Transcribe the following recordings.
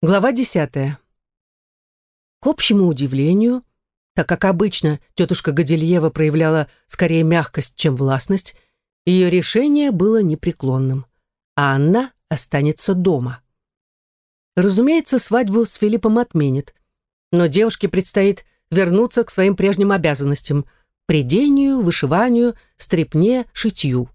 Глава десятая. К общему удивлению, так как обычно тетушка Гадильева проявляла скорее мягкость, чем властность, ее решение было непреклонным. А Анна останется дома. Разумеется, свадьбу с Филиппом отменит, но девушке предстоит вернуться к своим прежним обязанностям – придению, вышиванию, стрепне, шитью.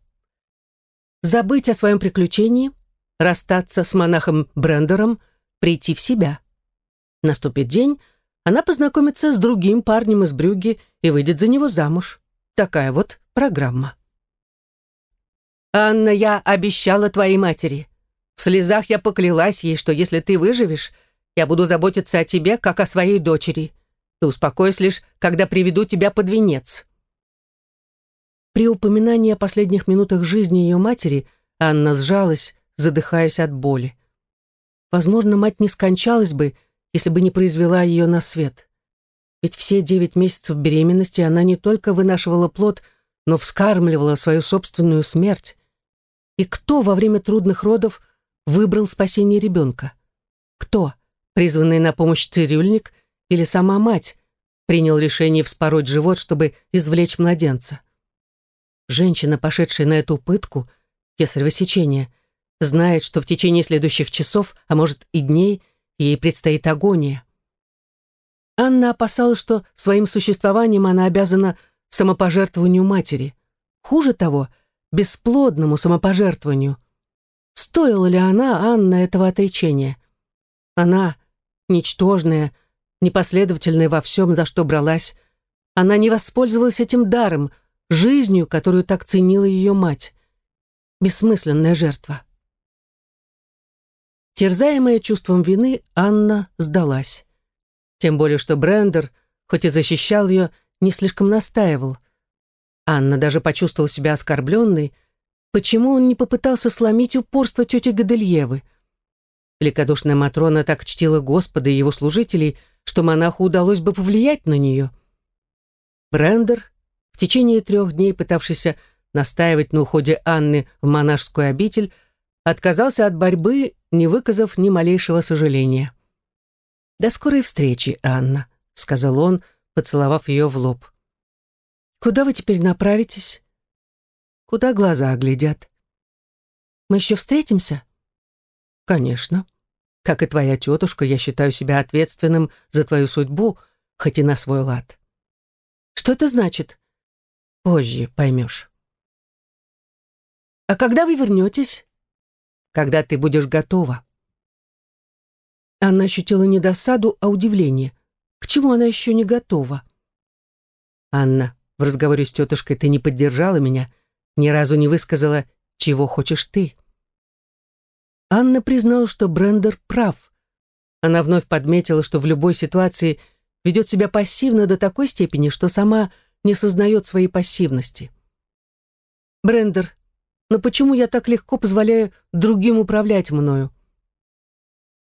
Забыть о своем приключении, расстаться с монахом Брендером – прийти в себя. Наступит день, она познакомится с другим парнем из Брюгге и выйдет за него замуж. Такая вот программа. «Анна, я обещала твоей матери. В слезах я поклялась ей, что если ты выживешь, я буду заботиться о тебе, как о своей дочери. Ты успокоишь лишь, когда приведу тебя под венец». При упоминании о последних минутах жизни ее матери Анна сжалась, задыхаясь от боли. Возможно, мать не скончалась бы, если бы не произвела ее на свет. Ведь все девять месяцев беременности она не только вынашивала плод, но вскармливала свою собственную смерть. И кто во время трудных родов выбрал спасение ребенка? Кто, призванный на помощь цирюльник или сама мать, принял решение вспороть живот, чтобы извлечь младенца? Женщина, пошедшая на эту пытку, кесарево сечение – знает, что в течение следующих часов, а может и дней, ей предстоит агония. Анна опасалась, что своим существованием она обязана самопожертвованию матери. Хуже того, бесплодному самопожертвованию. Стоила ли она, Анна, этого отречения? Она, ничтожная, непоследовательная во всем, за что бралась, она не воспользовалась этим даром, жизнью, которую так ценила ее мать. Бессмысленная жертва. Терзаемая чувством вины, Анна сдалась. Тем более, что Брендер, хоть и защищал ее, не слишком настаивал. Анна даже почувствовала себя оскорбленной. Почему он не попытался сломить упорство тети Гадельевы? Великодушная Матрона так чтила Господа и его служителей, что монаху удалось бы повлиять на нее. Брендер, в течение трех дней пытавшийся настаивать на уходе Анны в монашескую обитель, отказался от борьбы, не выказав ни малейшего сожаления. «До скорой встречи, Анна», — сказал он, поцеловав ее в лоб. «Куда вы теперь направитесь?» «Куда глаза глядят?» «Мы еще встретимся?» «Конечно. Как и твоя тетушка, я считаю себя ответственным за твою судьбу, хоть и на свой лад». «Что это значит?» «Позже поймешь». «А когда вы вернетесь?» Когда ты будешь готова». Она ощутила не досаду, а удивление. К чему она еще не готова? «Анна, в разговоре с тетушкой ты не поддержала меня, ни разу не высказала, чего хочешь ты». Анна признала, что Брендер прав. Она вновь подметила, что в любой ситуации ведет себя пассивно до такой степени, что сама не сознает своей пассивности. Брендер но почему я так легко позволяю другим управлять мною?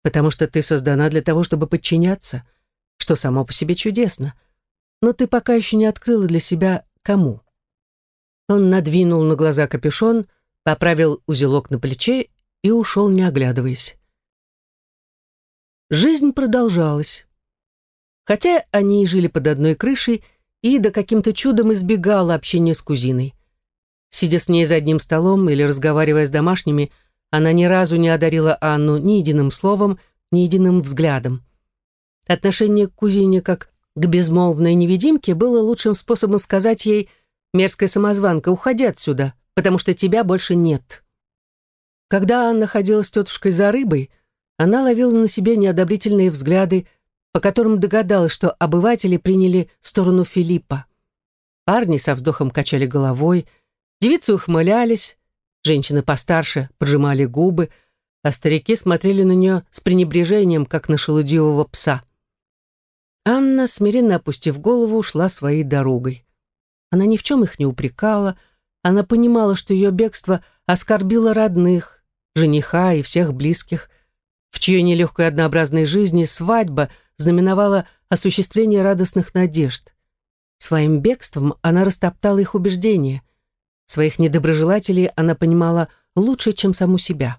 Потому что ты создана для того, чтобы подчиняться, что само по себе чудесно. Но ты пока еще не открыла для себя кому. Он надвинул на глаза капюшон, поправил узелок на плече и ушел, не оглядываясь. Жизнь продолжалась. Хотя они и жили под одной крышей, Ида каким-то чудом избегала общения с кузиной. Сидя с ней за одним столом или разговаривая с домашними, она ни разу не одарила Анну ни единым словом, ни единым взглядом. Отношение к кузине как к безмолвной невидимке было лучшим способом сказать ей «Мерзкая самозванка, уходи отсюда, потому что тебя больше нет». Когда Анна ходила с тетушкой за рыбой, она ловила на себе неодобрительные взгляды, по которым догадалась, что обыватели приняли сторону Филиппа. Парни со вздохом качали головой – Девицы ухмылялись, женщины постарше поджимали губы, а старики смотрели на нее с пренебрежением, как на шелудивого пса. Анна, смиренно опустив голову, ушла своей дорогой. Она ни в чем их не упрекала, она понимала, что ее бегство оскорбило родных, жениха и всех близких, в чьей нелегкой однообразной жизни свадьба знаменовала осуществление радостных надежд. Своим бегством она растоптала их убеждения — Своих недоброжелателей она понимала лучше, чем саму себя.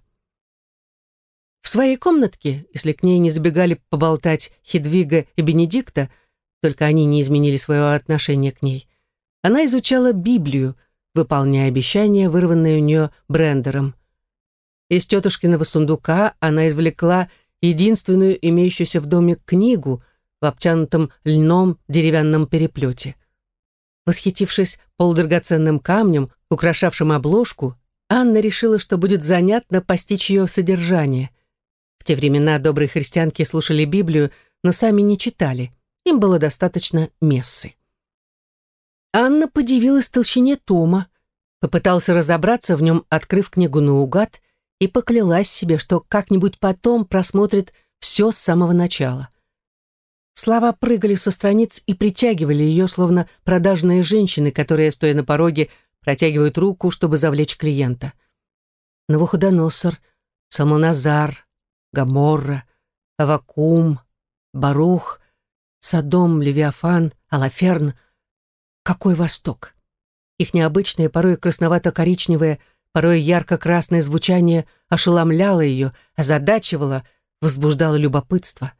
В своей комнатке, если к ней не забегали поболтать Хедвига и Бенедикта, только они не изменили своего отношения к ней, она изучала Библию, выполняя обещания, вырванные у нее Брендером. Из тетушкиного сундука она извлекла единственную имеющуюся в доме книгу в обтянутом льном деревянном переплете. Восхитившись полудрагоценным камнем, украшавшим обложку, Анна решила, что будет занятно постичь ее содержание. В те времена добрые христианки слушали Библию, но сами не читали. Им было достаточно мессы. Анна подивилась толщине тома, попытался разобраться в нем, открыв книгу наугад, и поклялась себе, что как-нибудь потом просмотрит все с самого начала. Слова прыгали со страниц и притягивали ее, словно продажные женщины, которые, стоя на пороге, протягивают руку, чтобы завлечь клиента. Навуходоносор, Самоназар, Гаморра, Авакум, Барух, Содом, Левиафан, Алаферн. Какой восток! Их необычное, порой красновато-коричневое, порой ярко-красное звучание ошеломляло ее, озадачивало, возбуждало любопытство.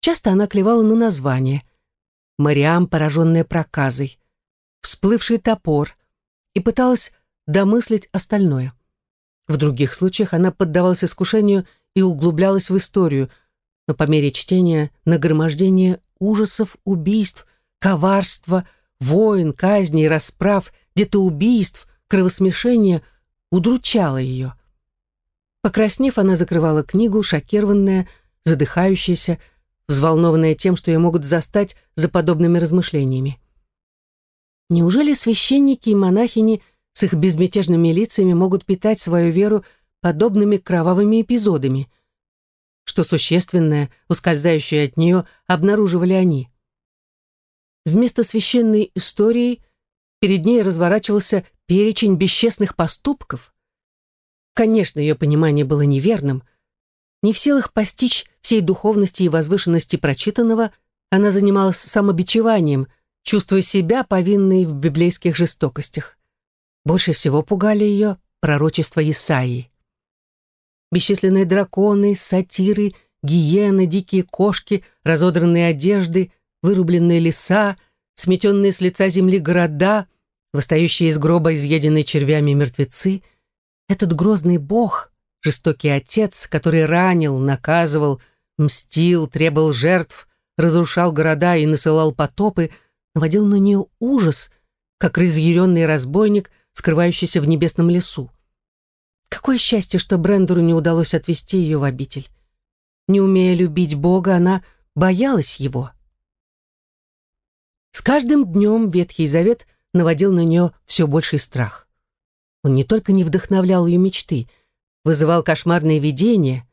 Часто она клевала на название. «Мариам, пораженная проказой», «Всплывший топор», и пыталась домыслить остальное. В других случаях она поддавалась искушению и углублялась в историю, но по мере чтения нагромождение ужасов, убийств, коварства, войн, казней, расправ, детоубийств, кровосмешения удручало ее. Покраснев, она закрывала книгу, шокированная, задыхающаяся, взволнованная тем, что ее могут застать за подобными размышлениями. Неужели священники и монахини с их безмятежными лицами могут питать свою веру подобными кровавыми эпизодами? Что существенное, ускользающее от нее, обнаруживали они? Вместо священной истории перед ней разворачивался перечень бесчестных поступков. Конечно, ее понимание было неверным. Не в силах постичь всей духовности и возвышенности прочитанного, она занималась самобичеванием, чувствуя себя повинной в библейских жестокостях. Больше всего пугали ее пророчества Исаии. Бесчисленные драконы, сатиры, гиены, дикие кошки, разодранные одежды, вырубленные леса, сметенные с лица земли города, восстающие из гроба изъеденные червями мертвецы. Этот грозный бог, жестокий отец, который ранил, наказывал, мстил, требовал жертв, разрушал города и насылал потопы — наводил на нее ужас, как разъяренный разбойник, скрывающийся в небесном лесу. Какое счастье, что Брендеру не удалось отвести ее в обитель. Не умея любить Бога, она боялась его. С каждым днем Ветхий Завет наводил на нее все больший страх. Он не только не вдохновлял ее мечты, вызывал кошмарные видения.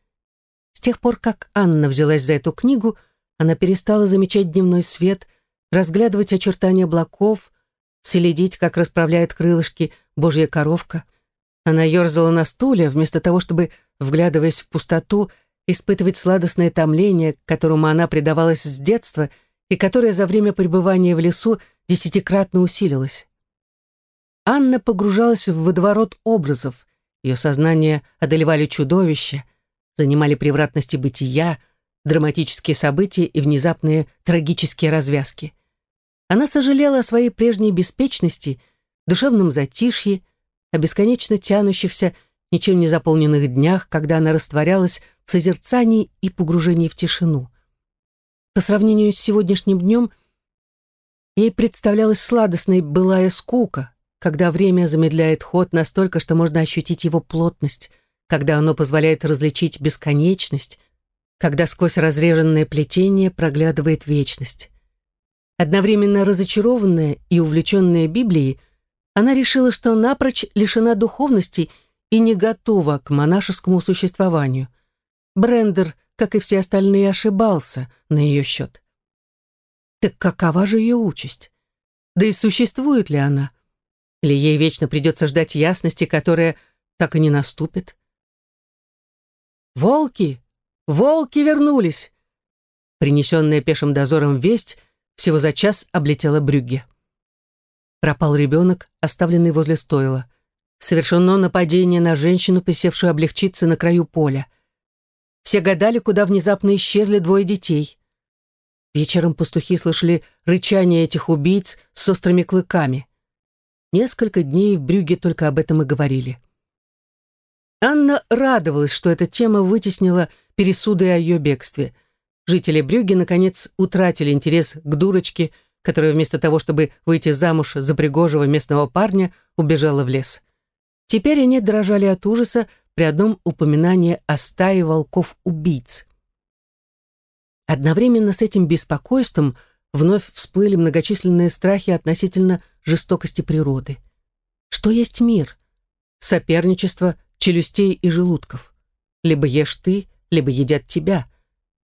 С тех пор, как Анна взялась за эту книгу, она перестала замечать дневной свет, разглядывать очертания облаков, следить, как расправляет крылышки божья коровка. Она ерзала на стуле, вместо того, чтобы, вглядываясь в пустоту, испытывать сладостное томление, которому она предавалась с детства и которое за время пребывания в лесу десятикратно усилилось. Анна погружалась в водоворот образов, ее сознание одолевали чудовища, занимали превратности бытия, драматические события и внезапные трагические развязки. Она сожалела о своей прежней беспечности, душевном затишье, о бесконечно тянущихся, ничем не заполненных днях, когда она растворялась в созерцании и погружении в тишину. По сравнению с сегодняшним днем ей представлялась сладостной былая скука, когда время замедляет ход настолько, что можно ощутить его плотность, когда оно позволяет различить бесконечность, когда сквозь разреженное плетение проглядывает вечность. Одновременно разочарованная и увлеченная Библией, она решила, что напрочь лишена духовности и не готова к монашескому существованию. Брендер, как и все остальные, ошибался на ее счет. Так какова же ее участь? Да и существует ли она? Или ей вечно придется ждать ясности, которая так и не наступит? «Волки! Волки вернулись!» Принесенная пешим дозором весть — всего за час облетела Брюгге. Пропал ребенок, оставленный возле стойла. Совершено нападение на женщину, присевшую облегчиться на краю поля. Все гадали, куда внезапно исчезли двое детей. Вечером пастухи слышали рычание этих убийц с острыми клыками. Несколько дней в Брюге только об этом и говорили. Анна радовалась, что эта тема вытеснила пересуды о ее бегстве. Жители Брюги, наконец, утратили интерес к дурочке, которая вместо того, чтобы выйти замуж за пригожего местного парня, убежала в лес. Теперь они дрожали от ужаса при одном упоминании о стае волков-убийц. Одновременно с этим беспокойством вновь всплыли многочисленные страхи относительно жестокости природы. Что есть мир? Соперничество челюстей и желудков. Либо ешь ты, либо едят тебя.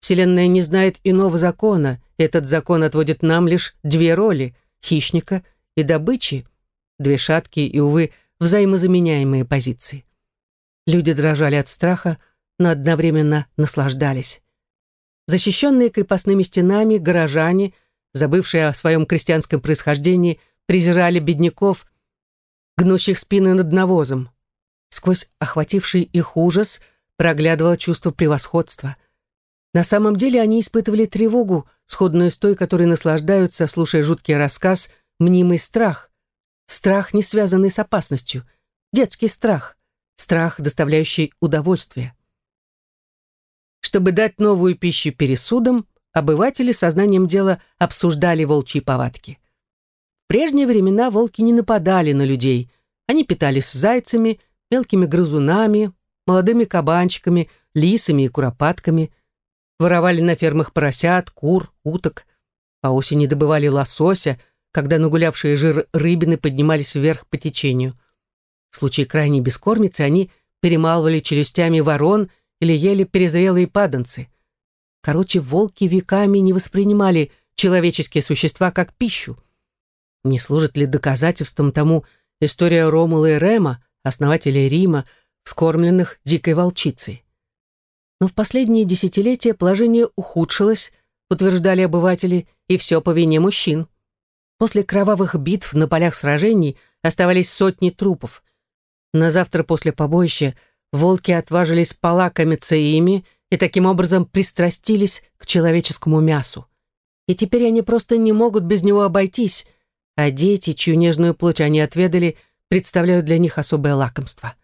Вселенная не знает иного закона, этот закон отводит нам лишь две роли — хищника и добычи, две шаткие и, увы, взаимозаменяемые позиции. Люди дрожали от страха, но одновременно наслаждались. Защищенные крепостными стенами, горожане, забывшие о своем крестьянском происхождении, презирали бедняков, гнущих спины над навозом. Сквозь охвативший их ужас проглядывало чувство превосходства. На самом деле они испытывали тревогу, сходную с той, которой наслаждаются, слушая жуткий рассказ, мнимый страх. Страх, не связанный с опасностью. Детский страх. Страх, доставляющий удовольствие. Чтобы дать новую пищу пересудам, обыватели сознанием дела обсуждали волчьи повадки. В прежние времена волки не нападали на людей. Они питались зайцами, мелкими грызунами, молодыми кабанчиками, лисами и куропатками. Воровали на фермах поросят, кур, уток. По осени добывали лосося, когда нагулявшие жир рыбины поднимались вверх по течению. В случае крайней бескормицы они перемалывали челюстями ворон или ели перезрелые паданцы. Короче, волки веками не воспринимали человеческие существа как пищу. Не служит ли доказательством тому история Ромула и Рема, основателей Рима, вскормленных дикой волчицей? Но в последние десятилетия положение ухудшилось, утверждали обыватели, и все по вине мужчин. После кровавых битв на полях сражений оставались сотни трупов. На завтра после побоища волки отважились полакомиться ими и таким образом пристрастились к человеческому мясу. И теперь они просто не могут без него обойтись, а дети, чью нежную плоть они отведали, представляют для них особое лакомство.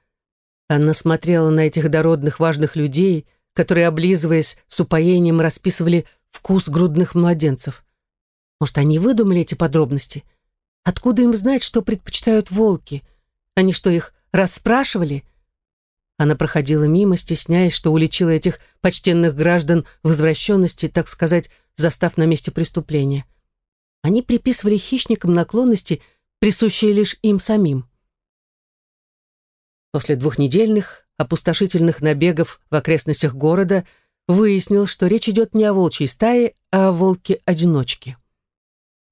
Анна смотрела на этих дородных важных людей, которые, облизываясь с упоением, расписывали вкус грудных младенцев. Может, они выдумали эти подробности? Откуда им знать, что предпочитают волки? Они что, их расспрашивали? Она проходила мимо, стесняясь, что уличила этих почтенных граждан в возвращенности, так сказать, застав на месте преступления. Они приписывали хищникам наклонности, присущие лишь им самим. После двухнедельных опустошительных набегов в окрестностях города выяснил, что речь идет не о волчьей стае, а о волке-одиночке.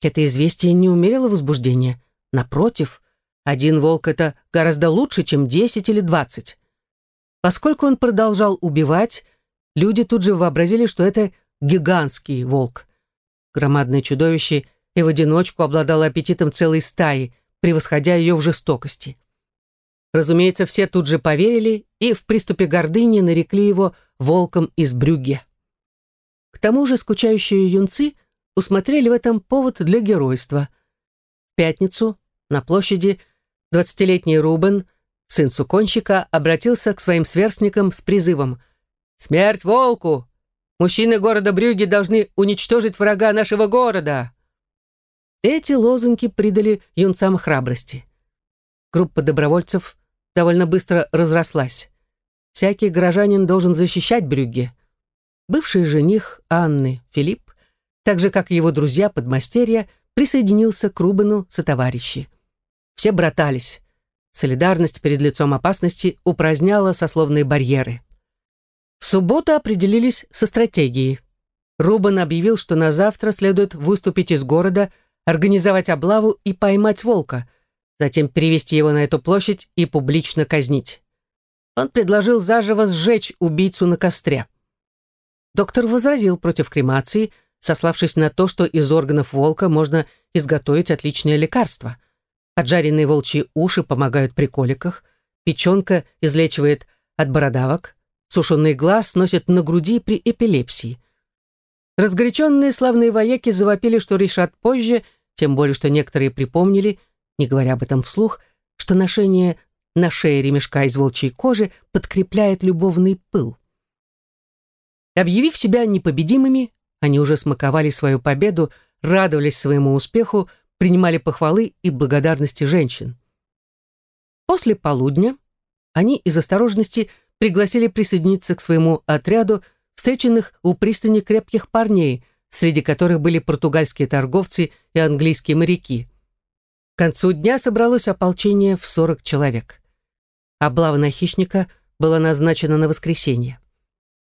Это известие не умерило возбуждения. Напротив, один волк — это гораздо лучше, чем десять или двадцать. Поскольку он продолжал убивать, люди тут же вообразили, что это гигантский волк. Громадное чудовище и в одиночку обладало аппетитом целой стаи, превосходя ее в жестокости. Разумеется, все тут же поверили и в приступе гордыни нарекли его волком из Брюгге. К тому же скучающие юнцы усмотрели в этом повод для геройства. В пятницу на площади двадцатилетний Рубен, сын суконщика, обратился к своим сверстникам с призывом «Смерть волку! Мужчины города Брюги должны уничтожить врага нашего города!» Эти лозунги придали юнцам храбрости. Группа добровольцев довольно быстро разрослась. Всякий горожанин должен защищать Брюгге. Бывший жених Анны, Филипп, так же, как и его друзья-подмастерья, присоединился к Рубену сотоварищи. Все братались. Солидарность перед лицом опасности упраздняла сословные барьеры. В субботу определились со стратегией. Рубен объявил, что на завтра следует выступить из города, организовать облаву и поймать волка, затем перевести его на эту площадь и публично казнить. Он предложил заживо сжечь убийцу на костре. Доктор возразил против кремации, сославшись на то, что из органов волка можно изготовить отличное лекарство – Поджаренные волчьи уши помогают при коликах, печенка излечивает от бородавок, Сушеный глаз носят на груди при эпилепсии. Разгоряченные славные вояки завопили, что решат позже, тем более, что некоторые припомнили, не говоря об этом вслух, что ношение на шее ремешка из волчьей кожи подкрепляет любовный пыл. Объявив себя непобедимыми, они уже смаковали свою победу, радовались своему успеху, принимали похвалы и благодарности женщин. После полудня они из осторожности пригласили присоединиться к своему отряду встреченных у пристани крепких парней, среди которых были португальские торговцы и английские моряки. К концу дня собралось ополчение в 40 человек. Облава на хищника была назначена на воскресенье.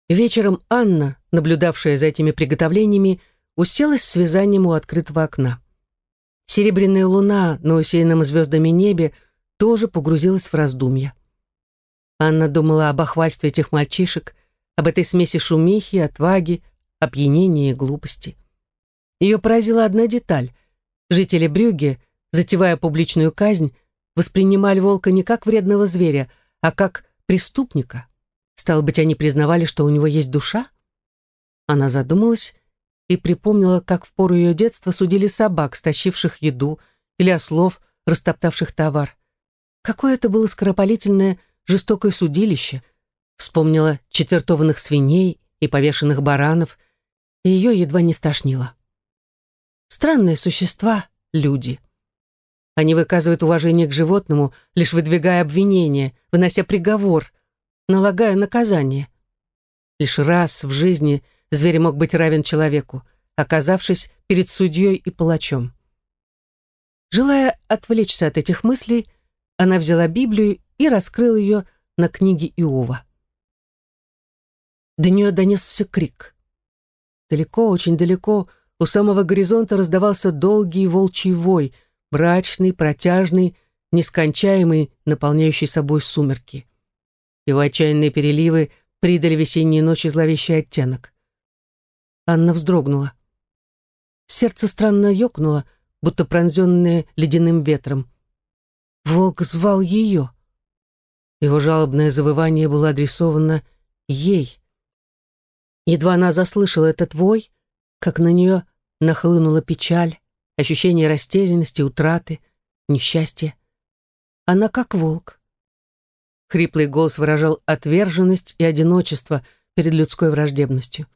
Вечером Анна, наблюдавшая за этими приготовлениями, уселась с вязанием у открытого окна. Серебряная луна на усеянном звездами небе тоже погрузилась в раздумья. Анна думала об охвальстве этих мальчишек, об этой смеси шумихи, отваги, опьянения и глупости. Ее поразила одна деталь. Жители Брюгге, затевая публичную казнь, воспринимали волка не как вредного зверя, а как преступника. Стало быть, они признавали, что у него есть душа? Она задумалась и припомнила, как в пору ее детства судили собак, стащивших еду, или ослов, растоптавших товар. Какое это было скоропалительное, жестокое судилище. Вспомнила четвертованных свиней и повешенных баранов, и ее едва не стошнило. Странные существа — люди. Они выказывают уважение к животному, лишь выдвигая обвинения, вынося приговор, налагая наказание. Лишь раз в жизни зверь мог быть равен человеку, оказавшись перед судьей и палачом. Желая отвлечься от этих мыслей, она взяла Библию и раскрыла ее на книге Иова. До нее донесся крик. Далеко, очень далеко, у самого горизонта раздавался долгий волчий вой, брачный, протяжный, нескончаемый, наполняющий собой сумерки. Его отчаянные переливы придали весенней ночи зловещий оттенок. Анна вздрогнула. Сердце странно ёкнуло, будто пронзенное ледяным ветром. Волк звал ее. Его жалобное завывание было адресовано ей. Едва она заслышала этот вой, как на нее нахлынула печаль, ощущение растерянности, утраты, несчастья. Она как волк. Хриплый голос выражал отверженность и одиночество перед людской враждебностью.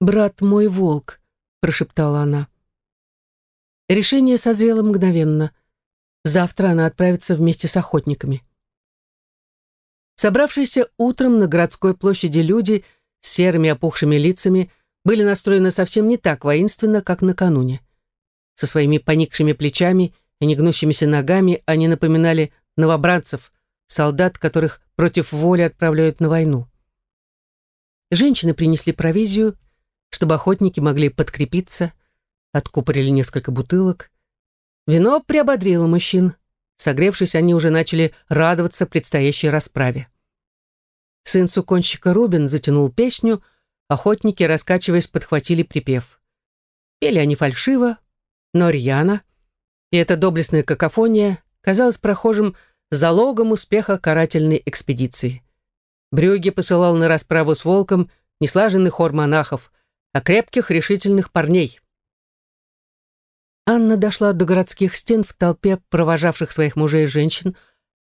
«Брат мой волк», — прошептала она. Решение созрело мгновенно. Завтра она отправится вместе с охотниками. Собравшиеся утром на городской площади люди с серыми опухшими лицами были настроены совсем не так воинственно, как накануне. Со своими поникшими плечами и негнущимися ногами они напоминали новобранцев, солдат, которых против воли отправляют на войну. Женщины принесли провизию, чтобы охотники могли подкрепиться, откупорили несколько бутылок. Вино приободрило мужчин. Согревшись, они уже начали радоваться предстоящей расправе. Сын суконщика Рубин затянул песню, охотники, раскачиваясь, подхватили припев. Пели они фальшиво, но рьяно, и эта доблестная какофония казалась прохожим залогом успеха карательной экспедиции. Брюги посылал на расправу с волком не слаженный хор монахов, а крепких решительных парней. Анна дошла до городских стен в толпе провожавших своих мужей и женщин,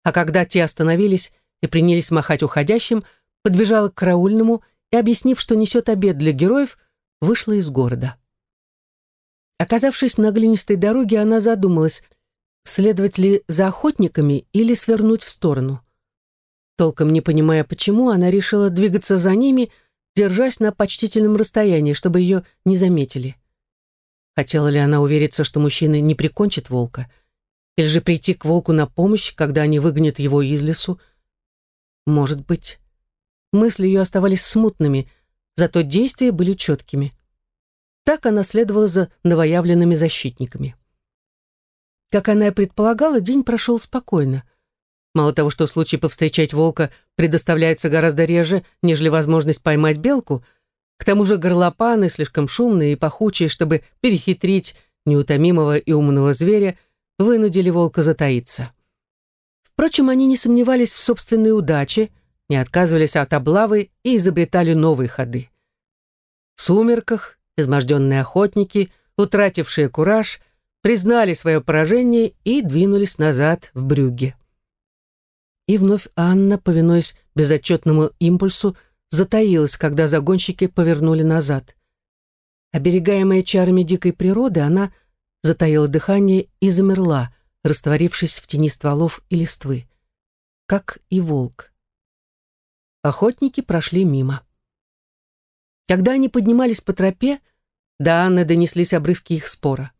а когда те остановились и принялись махать уходящим, подбежала к караульному и, объяснив, что несет обед для героев, вышла из города. Оказавшись на глинистой дороге, она задумалась, следовать ли за охотниками или свернуть в сторону. Толком не понимая почему, она решила двигаться за ними, держась на почтительном расстоянии, чтобы ее не заметили. Хотела ли она увериться, что мужчины не прикончат волка? Или же прийти к волку на помощь, когда они выгонят его из лесу? Может быть. Мысли ее оставались смутными, зато действия были четкими. Так она следовала за новоявленными защитниками. Как она и предполагала, день прошел спокойно. Мало того, что случай повстречать волка предоставляется гораздо реже, нежели возможность поймать белку — к тому же горлопаны, слишком шумные и пахучие, чтобы перехитрить неутомимого и умного зверя, вынудили волка затаиться. Впрочем, они не сомневались в собственной удаче, не отказывались от облавы и изобретали новые ходы. В сумерках изможденные охотники, утратившие кураж, признали свое поражение и двинулись назад в брюгге. И вновь Анна, повинуясь безотчетному импульсу, затаилась, когда загонщики повернули назад. Оберегаемая чарами дикой природы, она затаила дыхание и замерла, растворившись в тени стволов и листвы. Как и волк. Охотники прошли мимо. Когда они поднимались по тропе, до Анны донеслись обрывки их спора.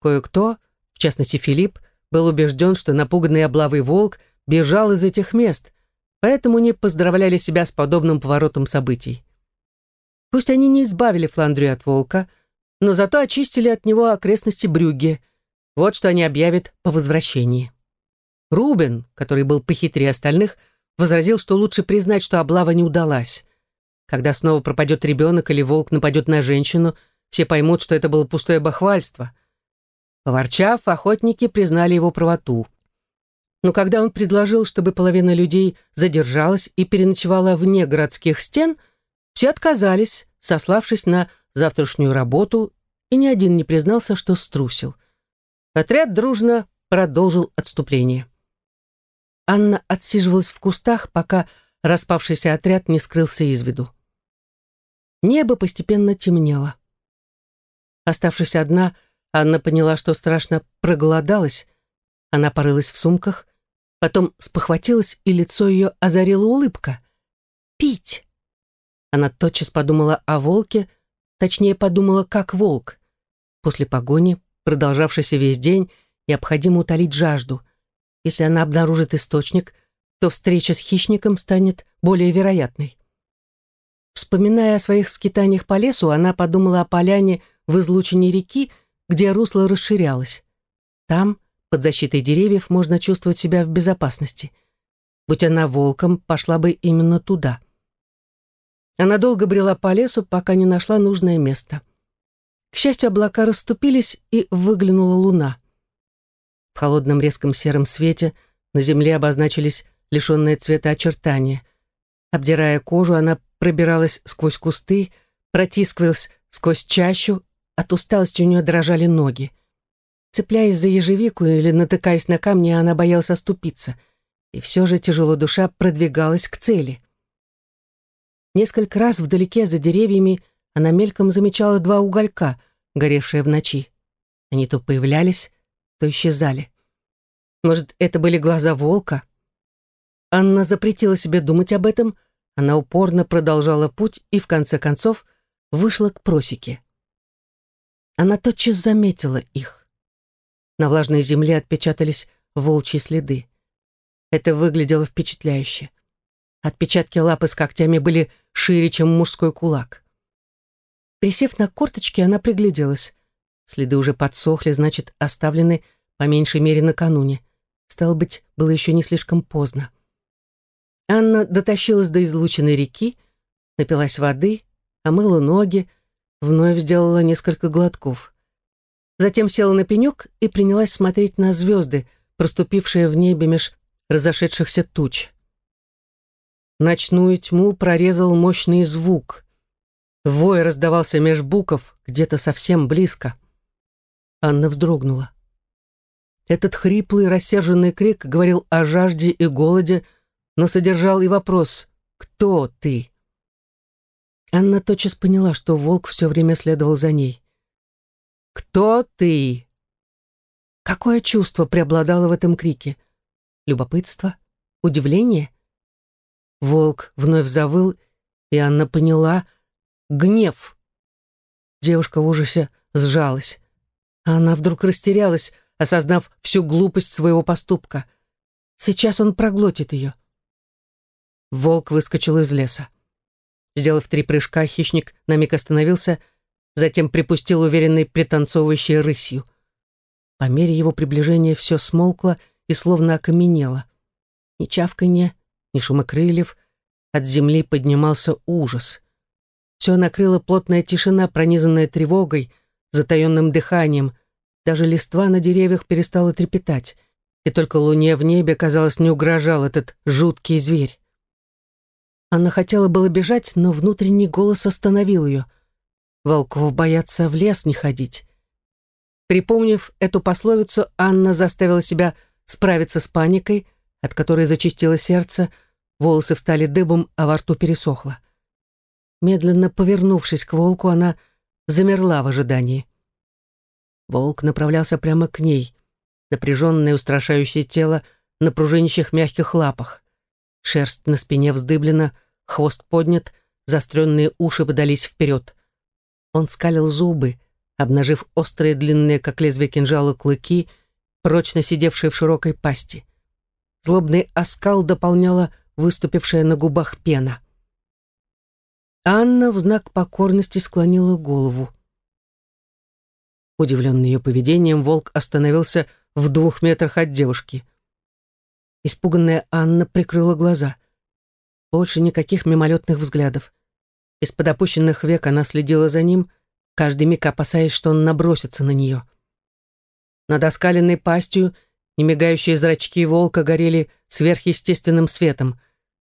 Кое-кто, в частности Филипп, был убежден, что напуганный облавой волк бежал из этих мест, поэтому не поздравляли себя с подобным поворотом событий. Пусть они не избавили Фландрию от волка, но зато очистили от него окрестности Брюгге. Вот что они объявят по возвращении. Рубен, который был похитрее остальных, возразил, что лучше признать, что облава не удалась. Когда снова пропадет ребенок или волк нападет на женщину, все поймут, что это было пустое бахвальство. Поворчав, охотники признали его правоту. Но когда он предложил, чтобы половина людей задержалась и переночевала вне городских стен, все отказались, сославшись на завтрашнюю работу, и ни один не признался, что струсил. Отряд дружно продолжил отступление. Анна отсиживалась в кустах, пока распавшийся отряд не скрылся из виду. Небо постепенно темнело. Оставшись одна, Анна поняла, что страшно проголодалась. Она порылась в сумках, потом спохватилась, и лицо ее озарила улыбка. «Пить!» Она тотчас подумала о волке, точнее, подумала, как волк. После погони, продолжавшейся весь день, необходимо утолить жажду. Если она обнаружит источник, то встреча с хищником станет более вероятной. Вспоминая о своих скитаниях по лесу, она подумала о поляне в излучине реки, где русло расширялось. Там, под защитой деревьев, можно чувствовать себя в безопасности. Будь она волком, пошла бы именно туда. Она долго брела по лесу, пока не нашла нужное место. К счастью, облака расступились, и выглянула луна. В холодном резком сером свете на земле обозначились лишенные цвета очертания. Обдирая кожу, она пробиралась сквозь кусты, протискивалась сквозь чащу, от усталости у нее дрожали ноги. Цепляясь за ежевику или натыкаясь на камни, она боялась оступиться. И все же тяжело душа продвигалась к цели. Несколько раз вдалеке за деревьями она мельком замечала два уголька, горевшие в ночи. Они то появлялись, то исчезали. Может, это были глаза волка? Анна запретила себе думать об этом — она упорно продолжала путь и, в конце концов, вышла к просеке. Она тотчас заметила их. На влажной земле отпечатались волчьи следы. Это выглядело впечатляюще. Отпечатки лапы с когтями были шире, чем мужской кулак. Присев на корточки, она пригляделась. Следы уже подсохли, значит, оставлены по меньшей мере накануне. Стало быть, было еще не слишком поздно. Анна дотащилась до излученной реки, напилась воды, омыла ноги, вновь сделала несколько глотков. Затем села на пенек и принялась смотреть на звезды, проступившие в небе меж разошедшихся туч. Ночную тьму прорезал мощный звук. Вой раздавался меж буков, где-то совсем близко. Анна вздрогнула. Этот хриплый, рассерженный крик говорил о жажде и голоде, но содержал и вопрос «Кто ты?». Анна тотчас поняла, что волк все время следовал за ней. «Кто ты?» Какое чувство преобладало в этом крике? Любопытство? Удивление? Волк вновь завыл, и Анна поняла — гнев. Девушка в ужасе сжалась. А она вдруг растерялась, осознав всю глупость своего поступка. Сейчас он проглотит ее. Волк выскочил из леса. Сделав три прыжка, хищник на миг остановился, затем припустил уверенной пританцовывающей рысью. По мере его приближения все смолкло и словно окаменело. Ни чавканье, ни шума крыльев, от земли поднимался ужас. Все накрыла плотная тишина, пронизанная тревогой, затаенным дыханием, даже листва на деревьях перестала трепетать, и только луне в небе, казалось, не угрожал этот жуткий зверь. Она хотела было бежать, но внутренний голос остановил ее. Волков боятся в лес не ходить. Припомнив эту пословицу, Анна заставила себя справиться с паникой, от которой зачистило сердце, волосы встали дыбом, а во рту пересохло. Медленно повернувшись к волку, она замерла в ожидании. Волк направлялся прямо к ней, напряженное устрашающее тело на пружинищих мягких лапах. Шерсть на спине вздыблена, хвост поднят, заостренные уши подались вперед. Он скалил зубы, обнажив острые длинные, как лезвие кинжала, клыки, прочно сидевшие в широкой пасти. Злобный оскал дополняла выступившая на губах пена. Анна в знак покорности склонила голову. Удивленный ее поведением, волк остановился в двух метрах от девушки. Испуганная Анна прикрыла глаза. Больше никаких мимолетных взглядов. Из-под опущенных век она следила за ним, каждый миг опасаясь, что он набросится на нее. Над оскаленной пастью немигающие зрачки волка горели сверхъестественным светом.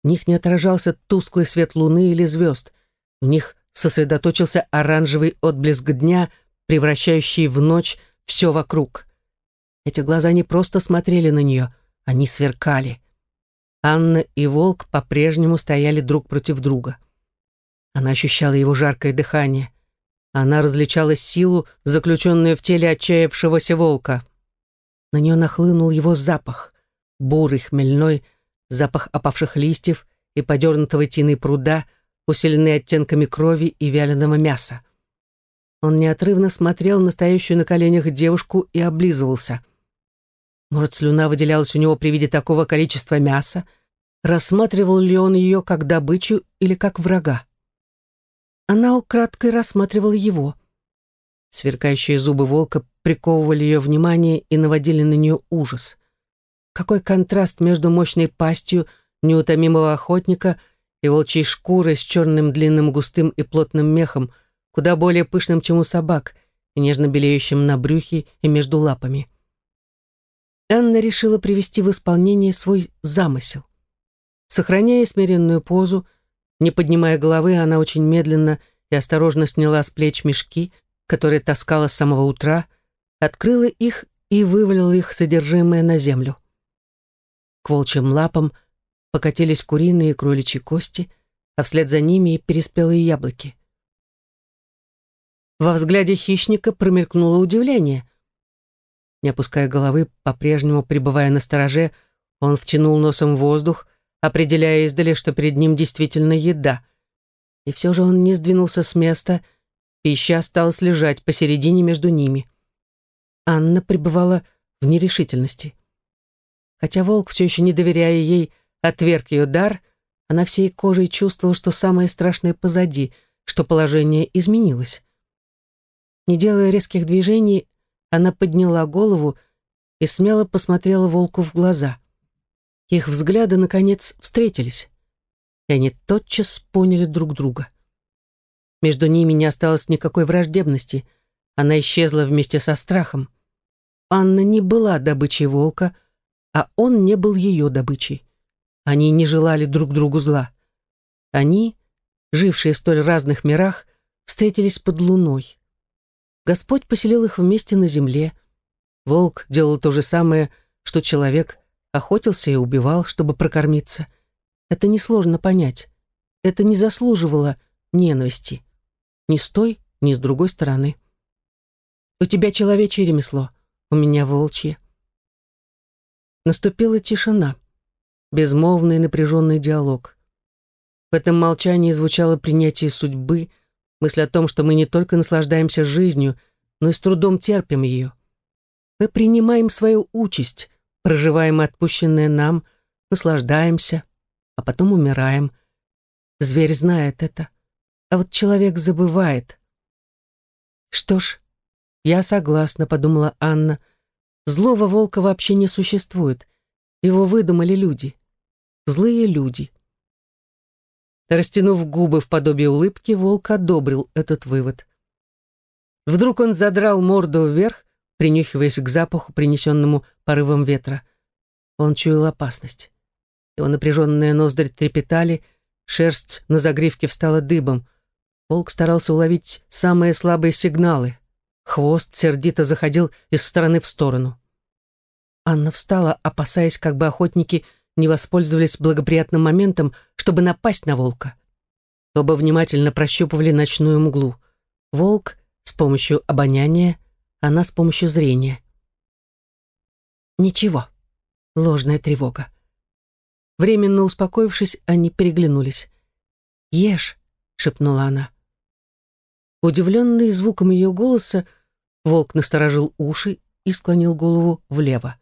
В них не отражался тусклый свет луны или звезд. В них сосредоточился оранжевый отблеск дня, превращающий в ночь все вокруг. Эти глаза не просто смотрели на нее, они сверкали. Анна и волк по-прежнему стояли друг против друга. Она ощущала его жаркое дыхание. Она различала силу, заключенную в теле отчаявшегося волка. На нее нахлынул его запах, бурый, хмельной, запах опавших листьев и подернутого тиной пруда, усиленный оттенками крови и вяленого мяса. Он неотрывно смотрел на стоящую на коленях девушку и облизывался. Может, слюна выделялась у него при виде такого количества мяса? Рассматривал ли он ее как добычу или как врага? Она украдкой рассматривала его. Сверкающие зубы волка приковывали ее внимание и наводили на нее ужас. Какой контраст между мощной пастью неутомимого охотника и волчьей шкурой с черным длинным густым и плотным мехом, куда более пышным, чем у собак, и нежно белеющим на брюхе и между лапами. Анна решила привести в исполнение свой замысел. Сохраняя смиренную позу, не поднимая головы, она очень медленно и осторожно сняла с плеч мешки, которые таскала с самого утра, открыла их и вывалила их содержимое на землю. К волчьим лапам покатились куриные и кроличьи кости, а вслед за ними и переспелые яблоки. Во взгляде хищника промелькнуло удивление. Не опуская головы, по-прежнему пребывая на стороже, он втянул носом воздух, определяя издали, что перед ним действительно еда. И все же он не сдвинулся с места, пища осталась лежать посередине между ними. Анна пребывала в нерешительности. Хотя волк, все еще не доверяя ей, отверг ее дар, она всей кожей чувствовала, что самое страшное позади, что положение изменилось. Не делая резких движений, она подняла голову и смело посмотрела волку в глаза. Их взгляды, наконец, встретились, и они тотчас поняли друг друга. Между ними не осталось никакой враждебности, она исчезла вместе со страхом. Анна не была добычей волка, а он не был ее добычей. Они не желали друг другу зла. Они, жившие в столь разных мирах, встретились под луной. Господь поселил их вместе на земле. Волк делал то же самое, что человек, охотился и убивал, чтобы прокормиться. Это несложно понять. Это не заслуживало ненависти. Ни с той, ни с другой стороны. У тебя человечье ремесло, у меня волчье. Наступила тишина, безмолвный напряженный диалог. В этом молчании звучало принятие судьбы, мысль о том, что мы не только наслаждаемся жизнью, но и с трудом терпим ее. Мы принимаем свою участь, проживаем отпущенное нам, наслаждаемся, а потом умираем. Зверь знает это, а вот человек забывает. Что ж, я согласна, подумала Анна. Злого волка вообще не существует. Его выдумали люди. Злые люди. Растянув губы в подобие улыбки, волк одобрил этот вывод. Вдруг он задрал морду вверх, принюхиваясь к запаху, принесенному порывом ветра. Он чуял опасность. Его напряженные ноздри трепетали, шерсть на загривке встала дыбом. Волк старался уловить самые слабые сигналы. Хвост сердито заходил из стороны в сторону. Анна встала, опасаясь, как бы охотники не воспользовались благоприятным моментом, чтобы напасть на волка. Оба внимательно прощупывали ночную мглу. Волк с помощью обоняния, она с помощью зрения. Ничего. Ложная тревога. Временно успокоившись, они переглянулись. «Ешь», — шепнула она. Удивленный звуком ее голоса, волк насторожил уши и склонил голову влево.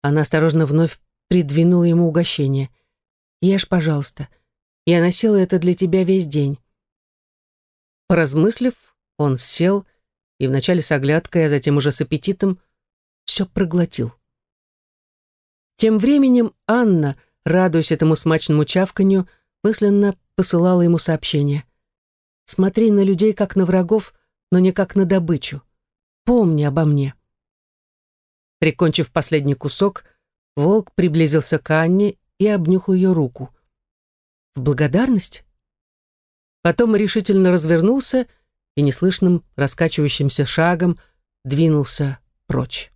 Она осторожно вновь придвинула ему угощение. «Ешь, пожалуйста. Я носила это для тебя весь день». Поразмыслив, он сел и вначале с оглядкой, а затем уже с аппетитом все проглотил. Тем временем Анна, радуясь этому смачному чавканью, мысленно посылала ему сообщение. «Смотри на людей, как на врагов, но не как на добычу. Помни обо мне». Прикончив последний кусок, волк приблизился к Анне и обнюхал ее руку. В благодарность? Потом решительно развернулся и неслышным раскачивающимся шагом двинулся прочь.